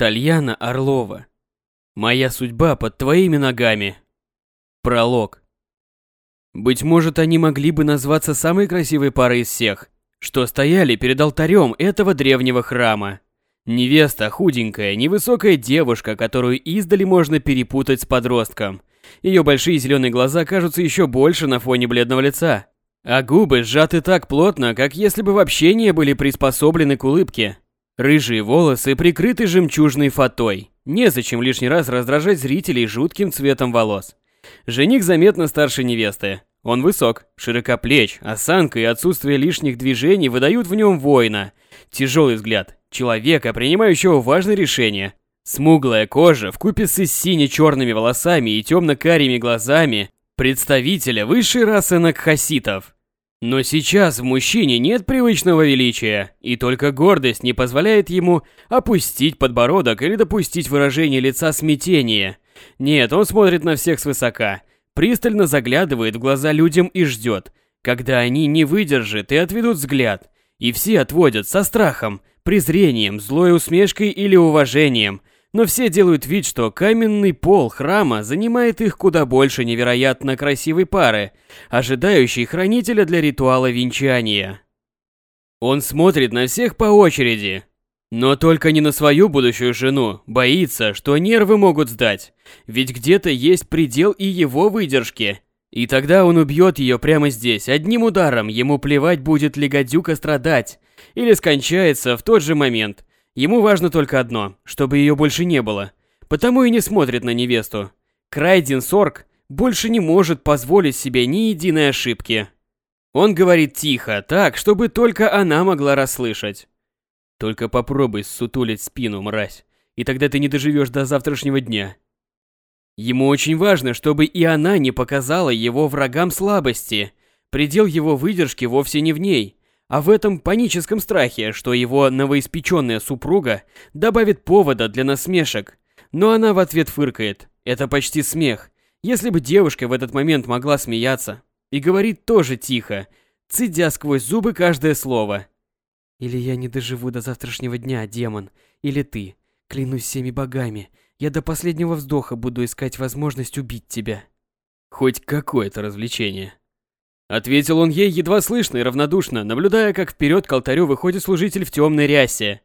Тальяна Орлова. Моя судьба под твоими ногами. Пролог. Быть может, они могли бы назваться самой красивой парой из всех, что стояли перед алтарем этого древнего храма. Невеста худенькая, невысокая девушка, которую издали можно перепутать с подростком. Ее большие зеленые глаза кажутся еще больше на фоне бледного лица, а губы сжаты так плотно, как если бы вообще не были приспособлены к улыбке. Рыжие волосы прикрыты жемчужной фатой. Незачем лишний раз раздражать зрителей жутким цветом волос. Жених заметно старше невесты. Он высок, широкоплеч, осанка и отсутствие лишних движений выдают в нем воина. Тяжелый взгляд, человека, принимающего важные решения. Смуглая кожа вкупе с сине-черными волосами и темно-карими глазами представителя высшей расы накхаситов. Но сейчас в мужчине нет привычного величия, и только гордость не позволяет ему опустить подбородок или допустить выражение лица смятения. Нет, он смотрит на всех свысока, пристально заглядывает в глаза людям и ждет, когда они не выдержат и отведут взгляд, и все отводят со страхом, презрением, злой усмешкой или уважением, но все делают вид, что каменный пол храма занимает их куда больше невероятно красивой пары, ожидающей хранителя для ритуала венчания. Он смотрит на всех по очереди, но только не на свою будущую жену, боится, что нервы могут сдать, ведь где-то есть предел и его выдержки. И тогда он убьет ее прямо здесь, одним ударом, ему плевать будет ли гадюка страдать, или скончается в тот же момент – Ему важно только одно, чтобы ее больше не было. Потому и не смотрит на невесту. Крайден Сорг больше не может позволить себе ни единой ошибки. Он говорит тихо, так, чтобы только она могла расслышать. Только попробуй сутулить спину, мразь, и тогда ты не доживешь до завтрашнего дня. Ему очень важно, чтобы и она не показала его врагам слабости. Предел его выдержки вовсе не в ней, а в этом паническом страхе, что его новоиспеченная супруга добавит повода для насмешек. Но она в ответ фыркает. Это почти смех. Если бы девушка в этот момент могла смеяться. И говорит тоже тихо, цедя сквозь зубы каждое слово. «Или я не доживу до завтрашнего дня, демон, или ты. Клянусь всеми богами, я до последнего вздоха буду искать возможность убить тебя». Хоть какое-то развлечение. Ответил он ей едва слышно и равнодушно, наблюдая, как вперед к алтарю выходит служитель в темной рясе.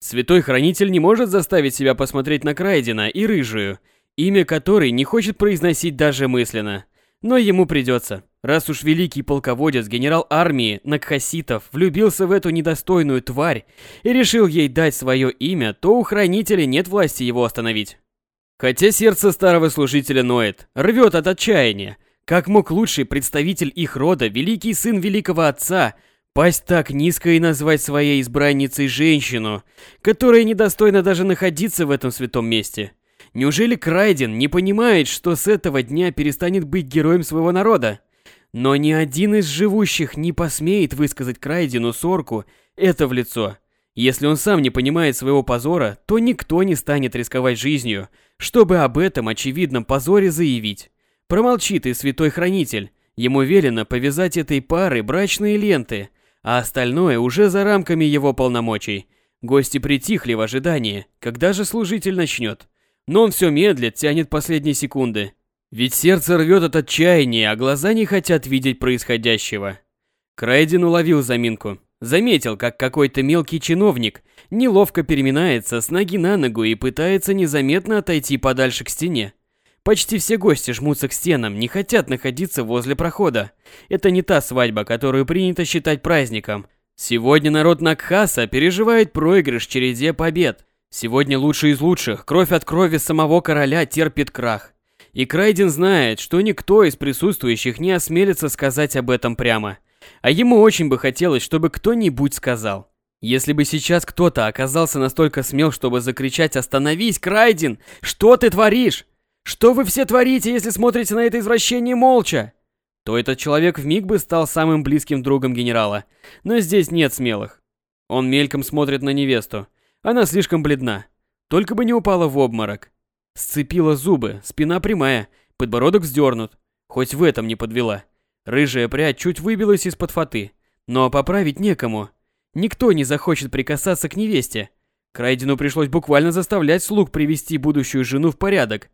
Святой Хранитель не может заставить себя посмотреть на Крайдена и Рыжую, имя которой не хочет произносить даже мысленно. Но ему придется, раз уж великий полководец, генерал армии Накхаситов влюбился в эту недостойную тварь и решил ей дать свое имя, то у Хранителя нет власти его остановить. Хотя сердце старого служителя ноет, рвет от отчаяния, как мог лучший представитель их рода, великий сын великого отца, пасть так низко и назвать своей избранницей женщину, которая недостойна даже находиться в этом святом месте? Неужели Крайден не понимает, что с этого дня перестанет быть героем своего народа? Но ни один из живущих не посмеет высказать Крайдену Сорку это в лицо. Если он сам не понимает своего позора, то никто не станет рисковать жизнью, чтобы об этом очевидном позоре заявить. Промолчи ты, святой хранитель. Ему велено повязать этой пары брачные ленты, а остальное уже за рамками его полномочий. Гости притихли в ожидании, когда же служитель начнет. Но он все медлит, тянет последние секунды. Ведь сердце рвет от отчаяния, а глаза не хотят видеть происходящего. Крайден уловил заминку. Заметил, как какой-то мелкий чиновник неловко переминается с ноги на ногу и пытается незаметно отойти подальше к стене. Почти все гости жмутся к стенам, не хотят находиться возле прохода. Это не та свадьба, которую принято считать праздником. Сегодня народ Накхаса переживает проигрыш череде побед. Сегодня лучший из лучших, кровь от крови самого короля терпит крах. И Крайден знает, что никто из присутствующих не осмелится сказать об этом прямо. А ему очень бы хотелось, чтобы кто-нибудь сказал. Если бы сейчас кто-то оказался настолько смел, чтобы закричать «Остановись, Крайден! Что ты творишь?» Что вы все творите, если смотрите на это извращение молча? То этот человек вмиг бы стал самым близким другом генерала. Но здесь нет смелых. Он мельком смотрит на невесту. Она слишком бледна. Только бы не упала в обморок. Сцепила зубы, спина прямая, подбородок вздернут. Хоть в этом не подвела. Рыжая прядь чуть выбилась из-под фаты. Но поправить некому. Никто не захочет прикасаться к невесте. Крайдену пришлось буквально заставлять слуг привести будущую жену в порядок.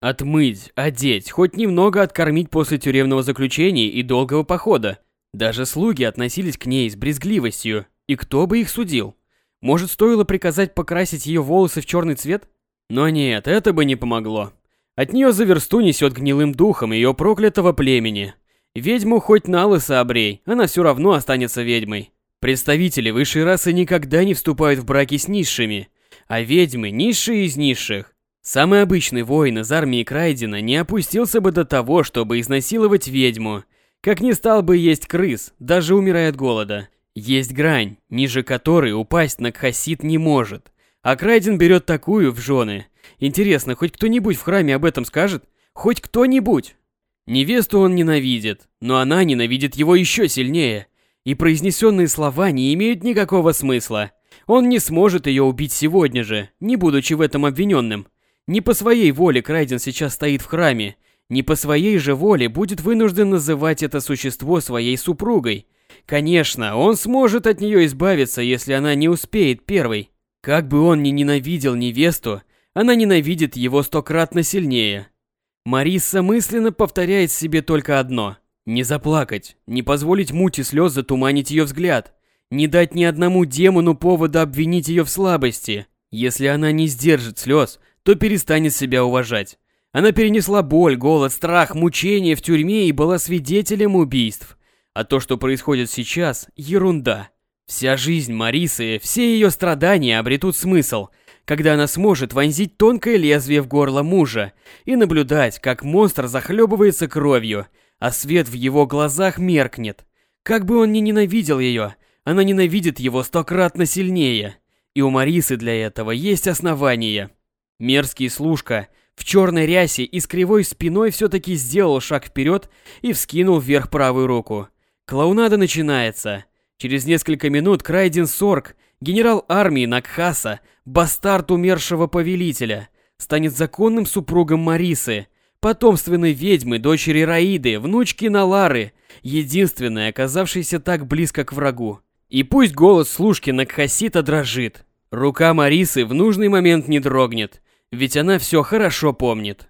Отмыть, одеть, хоть немного откормить после тюремного заключения и долгого похода. Даже слуги относились к ней с брезгливостью, и кто бы их судил? Может, стоило приказать покрасить ее волосы в черный цвет? Но нет, это бы не помогло. От нее за версту несет гнилым духом ее проклятого племени. Ведьму хоть на лысо обрей, она все равно останется ведьмой. Представители высшей расы никогда не вступают в браки с низшими, а ведьмы – низшие из низших. Самый обычный воин из армии Крайдена не опустился бы до того, чтобы изнасиловать ведьму, как не стал бы есть крыс, даже умирая от голода. Есть грань, ниже которой упасть на Кхасит не может. А Крайден берет такую в жены. Интересно, хоть кто-нибудь в храме об этом скажет? Хоть кто-нибудь? Невесту он ненавидит, но она ненавидит его еще сильнее. И произнесенные слова не имеют никакого смысла. Он не сможет ее убить сегодня же, не будучи в этом обвиненным. Не по своей воле Крайден сейчас стоит в храме, не по своей же воле будет вынужден называть это существо своей супругой. Конечно, он сможет от нее избавиться, если она не успеет первой. Как бы он ни ненавидел невесту, она ненавидит его стократно сильнее. Мариса мысленно повторяет себе только одно – не заплакать, не позволить мути слез затуманить ее взгляд, не дать ни одному демону повода обвинить ее в слабости. Если она не сдержит слез, то перестанет себя уважать. Она перенесла боль, голод, страх, мучения в тюрьме и была свидетелем убийств. А то, что происходит сейчас, ерунда. Вся жизнь Марисы, все ее страдания обретут смысл, когда она сможет вонзить тонкое лезвие в горло мужа и наблюдать, как монстр захлебывается кровью, а свет в его глазах меркнет. Как бы он ни ненавидел ее, она ненавидит его стократно сильнее. И у Марисы для этого есть основания. Мерзкий служка в черной рясе и с кривой спиной все-таки сделал шаг вперед и вскинул вверх правую руку. Клоунада начинается. Через несколько минут Крайден Сорг, генерал армии Накхаса, бастард умершего повелителя, станет законным супругом Марисы, потомственной ведьмы, дочери Раиды, внучки Налары, единственной, оказавшейся так близко к врагу. И пусть голос служки Накхасита дрожит, рука Марисы в нужный момент не дрогнет, ведь она все хорошо помнит.